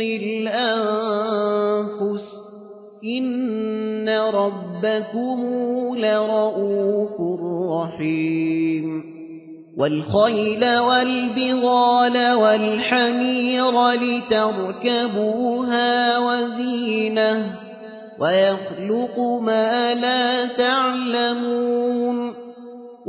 الأنفس. إن ربكم لرؤوف رحيم. والخيل والبغال والحمير لتركبوها وزينة. ويخلق ما لا تعلمون.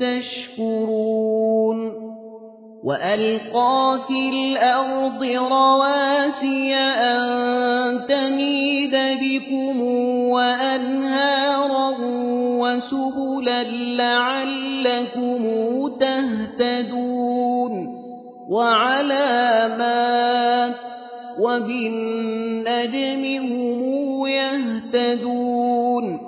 تشكرون وألقى في الأرض رواسي أن تميد بكم وأنهارا وسبلا لعلكم تهتدون وعلامات وبالنجم هم يهتدون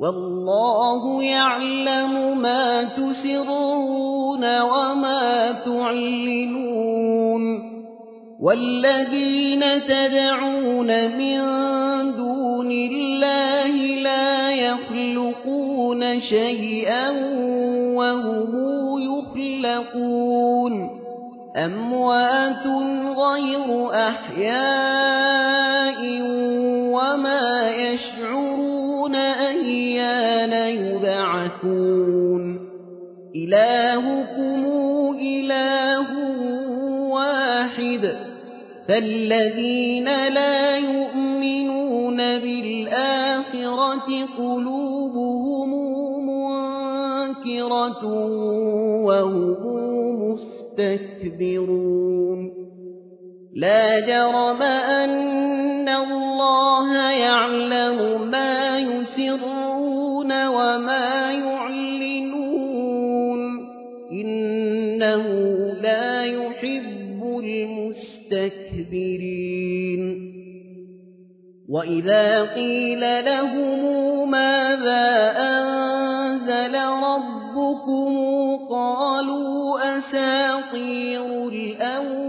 والله يعلم ما تسرون وما تعلنون والذين تدعون من دون الله لا يخلقون شيئا وهم يخلقون أموات غير أحياء وما يشعرون أيان يبعثون. إلهكم إله واحد. فالذين لا يؤمنون بالآخرة قلوبهم منكرة وهم مستكبرون. لا جرم أن الله يعلم ما يسرون وما يعلنون إنه لا يحب المستكبرين وإذا قيل لهم ماذا أنزل ربكم قالوا أساطير الأولين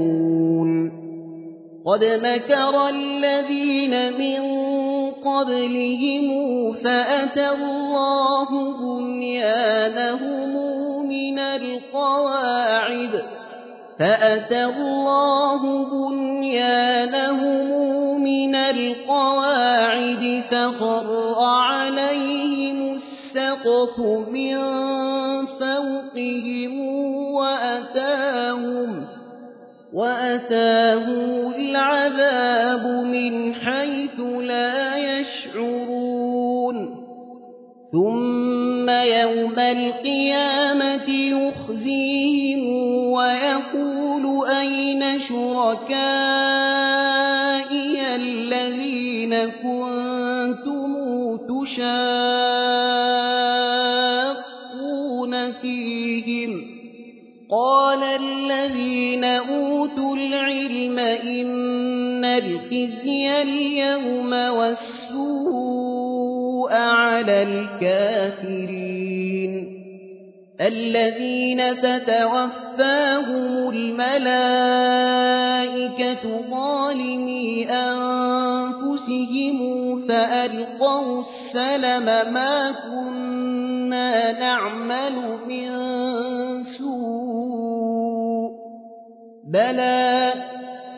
قد مكر الذين من قبلهم فأتى الله بنيانهم من القواعد فأتى الله بنيانهم من القواعد فخر عليهم السقف من فوقهم وأتاهم وأتاهم العذاب من حيث لا يشعرون ثم يوم القيامة يخزيهم ويقول أين شركائي الذين كنتم تشاقون فيهم قال الذين أوتوا الخزي اليوم والسوء على الكافرين الذين تتوفاهم الملائكة ظالمي أنفسهم فألقوا السلم ما كنا نعمل من سوء بلى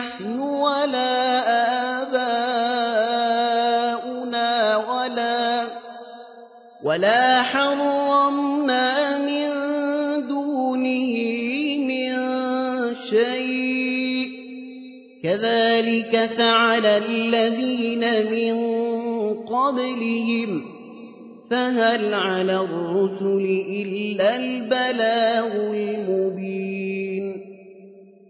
نحن ولا آباؤنا ولا ولا حرمنا من دونه من شيء. كذلك فعل الذين من قبلهم فهل على الرسل إلا البلاغ المبين.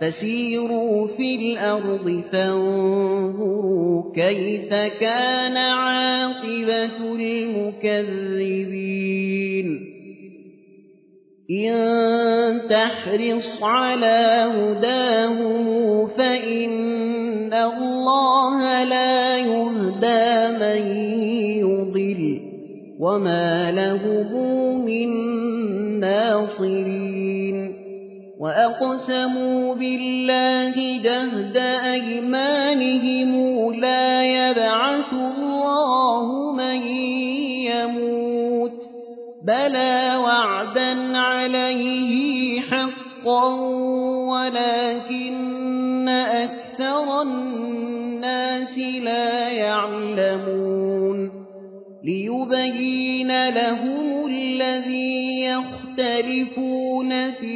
فسيروا في الأرض فانظروا كيف كان عاقبة المكذبين. إن تحرص على هداهم فإن الله لا يهدى من يضل وما لهم من ناصرين. وأقسموا بالله جهد أيمانهم لا يبعث الله من يموت بلى وعدا عليه حقا ولكن أكثر الناس لا يعلمون ليبين لهم الذي يختلفون فيه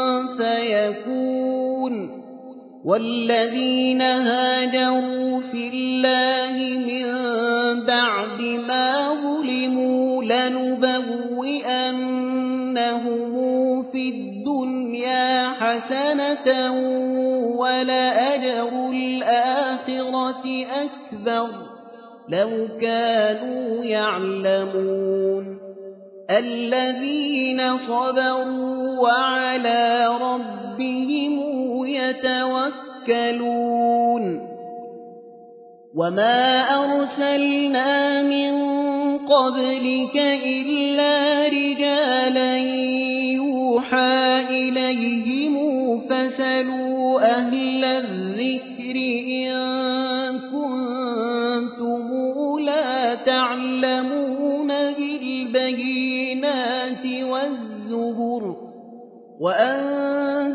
والذين هاجروا في الله من بعد ما ظلموا لنبوئنهم في الدنيا حسنة ولأجر الآخرة أكبر. لو كانوا يعلمون. الذين صبروا وعلى ربهم يتوكلون. وما أرسلنا من قبلك إلا رجالا يوحى إليهم فسلوا أهل الذكر إن كنتم لا تعلمون بالبينات والزبر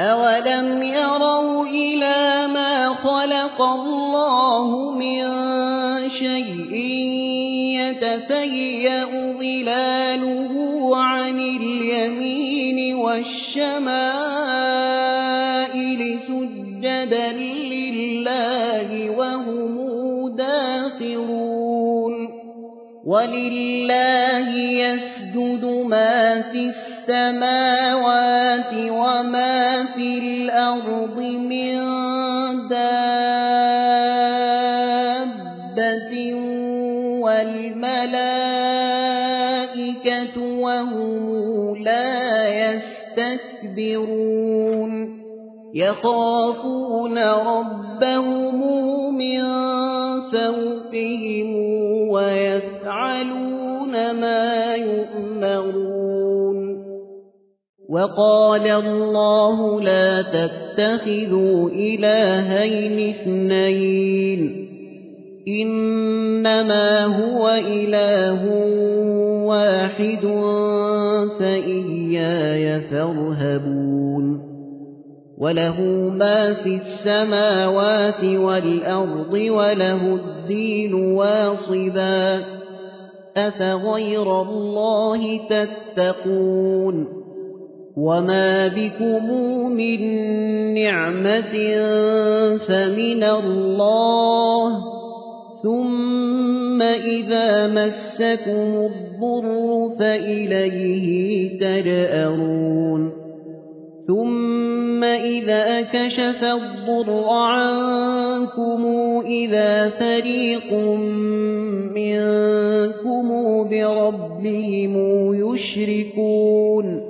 أولم يروا إلى ما خلق الله من شيء يتفيأ ظلاله عن اليمين والشمائل سجدا لله وهم داخرون ولله يسجد ما في السماوات وما في الأرض من دابة والملائكة وهم لا يستكبرون يخافون ربهم من فوقهم ويفعلون ما يؤمرون وقال الله لا تتخذوا إلهين اثنين إنما هو إله واحد فإياي فارهبون وله ما في السماوات والأرض وله الدين واصبا أفغير الله تتقون وما بكم من نعمة فمن الله ثم إذا مسكم الضر فإليه تجأرون ثم إذا كشف الضر عنكم إذا فريق منكم بربهم يشركون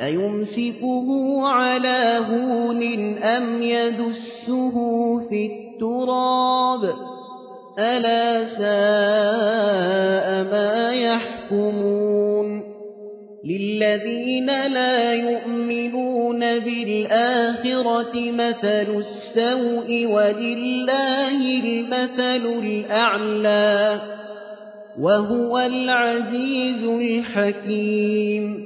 أيمسكه على هون أم يدسه في التراب؟ ألا ساء ما يحكمون؟ للذين لا يؤمنون بالآخرة مثل السوء ولله المثل الأعلى وهو العزيز الحكيم.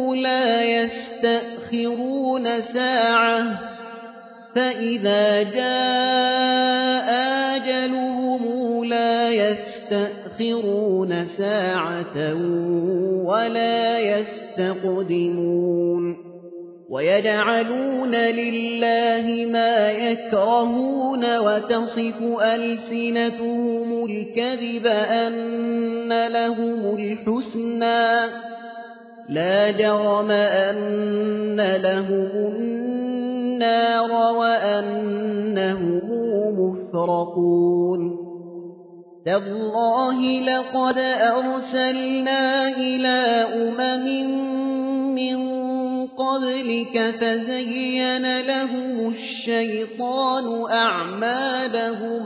لا يستأخرون ساعة فإذا جاء أجلهم لا يستأخرون ساعة ولا يستقدمون ويجعلون لله ما يكرهون وتصف ألسنتهم الكذب أن لهم الحسنى لا جرم أن لهم النار وأنهم مفرقون. تالله لقد أرسلنا إلى أمم من قبلك فزين لهم الشيطان أعمالهم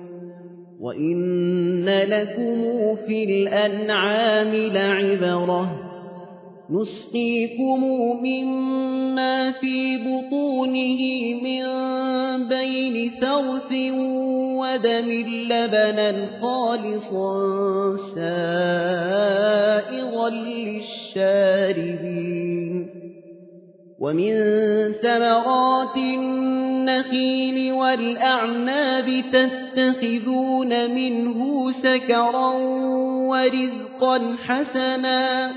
وإن لكم في الأنعام لعبرة نسقيكم مما في بطونه من بين ثرث ودم لبنا خالصا سائغا للشاربين ومن ثمرات النخيل والأعناب تتخذون منه سكرا ورزقا حسنا.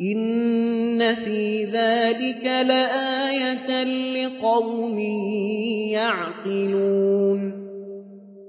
إن في ذلك لآية لقوم يعقلون.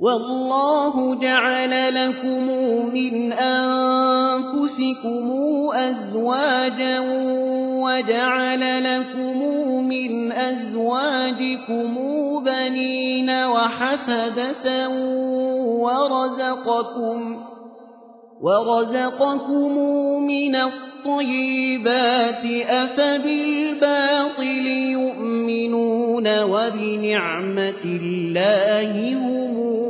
والله جعل لكم من أنفسكم أزواجا وجعل لكم من أزواجكم بنين وحفدة ورزقكم ورزقكم من الطيبات أفبالباطل يؤمنون وبنعمة الله هم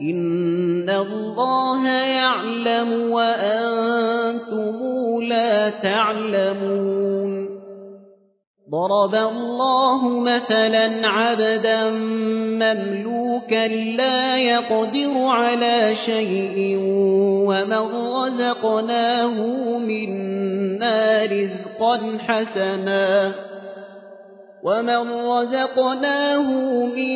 إن الله يعلم وأنتم لا تعلمون ضرب الله مثلا عبدا مملوكا لا يقدر على شيء ومن رزقناه منا رزقا حسنا ومن رزقناه منا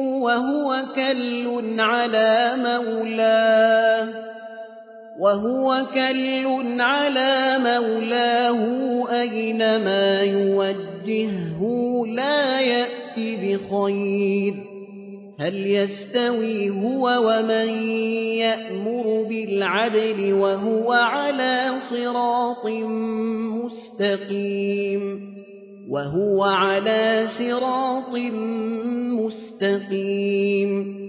وهو كل على مولاه وهو كل على مولاه أينما يوجهه لا يأتي بخير هل يستوي هو ومن يأمر بالعدل وهو على صراط مستقيم وهو على صراط مستقيم.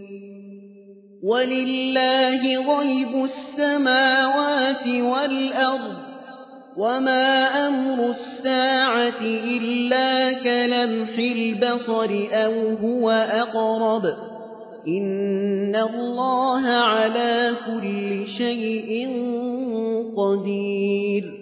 ولله غيب السماوات والأرض وما أمر الساعة إلا كلمح البصر أو هو أقرب. إن الله على كل شيء قدير.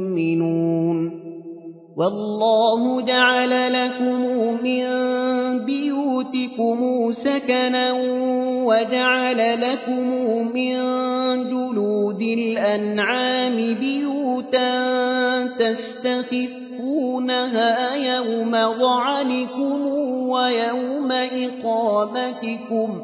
والله جعل لكم من بيوتكم سكنا وجعل لكم من جلود الأنعام بيوتا تستخفونها يوم ظعنكم ويوم إقامتكم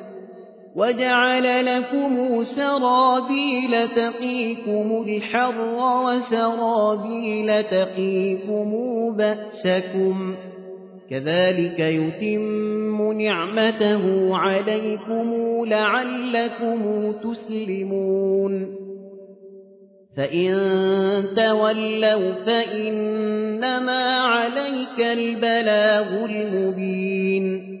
وجعل لكم سرابيل تقيكم الحر وسرابيل تقيكم بأسكم كذلك يتم نعمته عليكم لعلكم تسلمون فإن تولوا فإنما عليك البلاغ المبين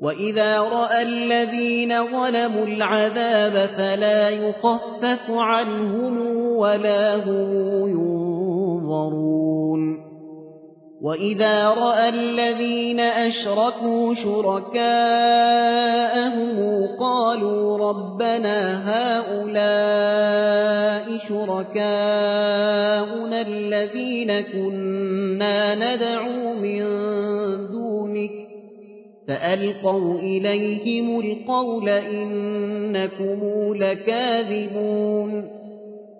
وإذا رأى الذين ظلموا العذاب فلا يخفف عنهم ولا هم ينظرون وإذا رأى الذين أشركوا شركاءهم قالوا ربنا هؤلاء شركاؤنا الذين كنا ندعو من فألقوا إليهم القول إنكم لكاذبون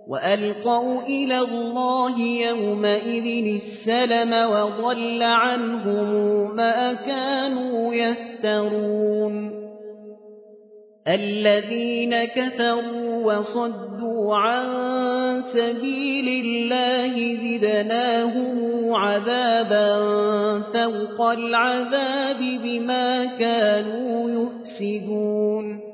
وألقوا إلى الله يومئذ السلم وضل عنهم ما كانوا يفترون. الذين كفروا وصدوا عن سبيل الله زدناهم عذابا فوق العذاب بما كانوا يفسدون.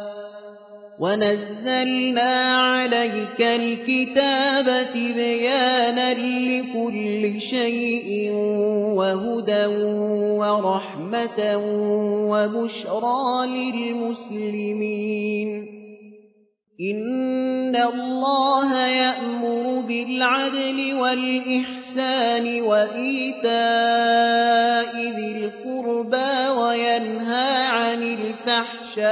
ونزلنا عليك الكتاب بيانا لكل شيء وهدى ورحمة وبشرى للمسلمين إن الله يأمر بالعدل والإحسان وإيتاء ذي القربى وينهى عن الفحشاء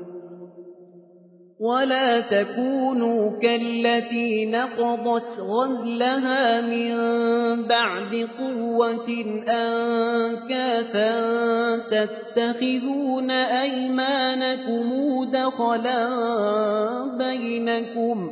ولا تكونوا كالتي نقضت غزلها من بعد قوة أنكاثا تتخذون أيمانكم دخلا بينكم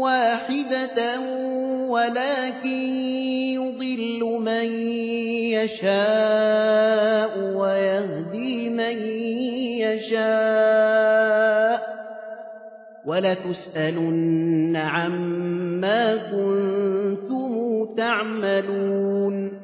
واحدة ولكن يضل من يشاء ويهدي من يشاء ولتسألن عما كنتم تعملون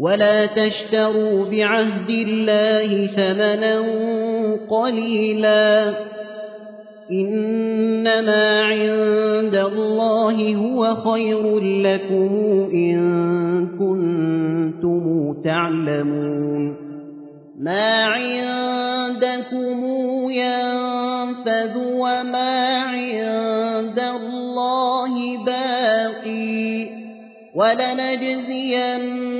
ولا تشتروا بعهد الله ثمنا قليلا إنما عند الله هو خير لكم إن كنتم تعلمون ما عندكم ينفذ وما عند الله باقي ولنجزين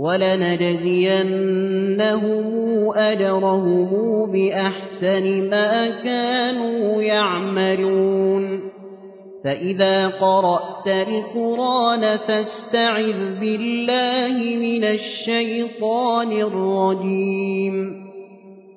ولنجزينهم أجرهم بأحسن ما كانوا يعملون. فإذا قرأت القرآن فاستعذ بالله من الشيطان الرجيم.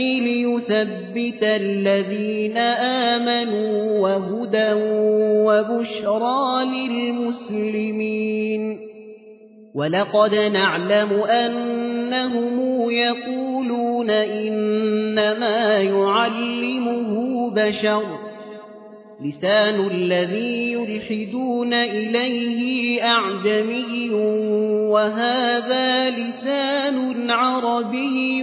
ليثبت الذين آمنوا وهدى وبشرى للمسلمين. ولقد نعلم أنهم يقولون إنما يعلمه بشر. لسان الذي يلحدون إليه أعجمي وهذا لسان عربي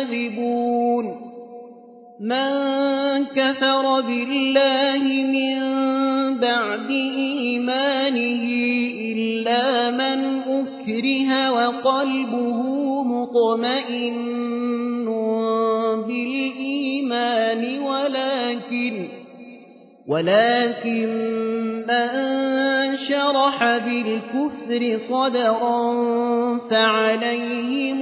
من كفر بالله من بعد إيمانه إلا من أكره وقلبه مطمئن بالإيمان ولكن ولكن من شرح بالكفر صدرا فعليهم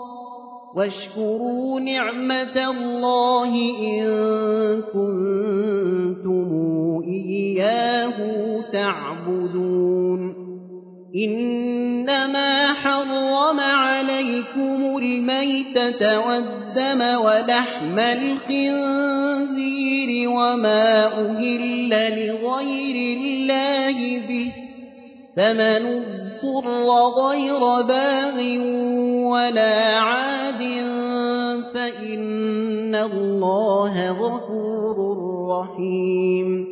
واشكروا نعمة الله إن كنتم إياه تعبدون. إنما حرم عليكم الميتة والدم ولحم الخنزير وما أهل لغير الله به. فمن اضطر غير باغ ولا عاد فإن الله غفور رحيم.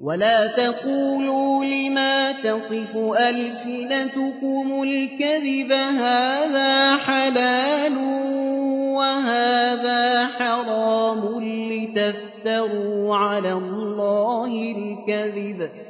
ولا تقولوا لما تصف ألسنتكم الكذب هذا حلال وهذا حرام لتفتروا على الله الكذب.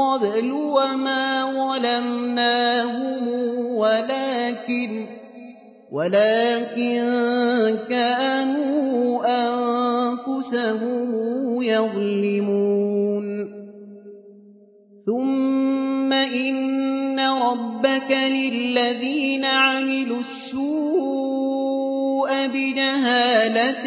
قبل وما ظلمناهم ولكن ولكن كانوا أنفسهم يظلمون. ثم إن ربك للذين عملوا السوء بجهالة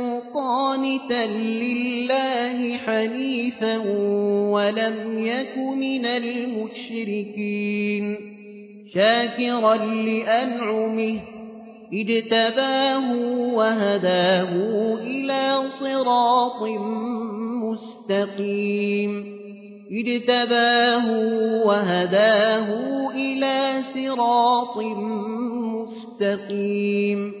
قانتا لله حنيفا ولم يك من المشركين. شاكرا لأنعمه اجتباه وهداه إلى صراط مستقيم. اجتباه وهداه إلى صراط مستقيم.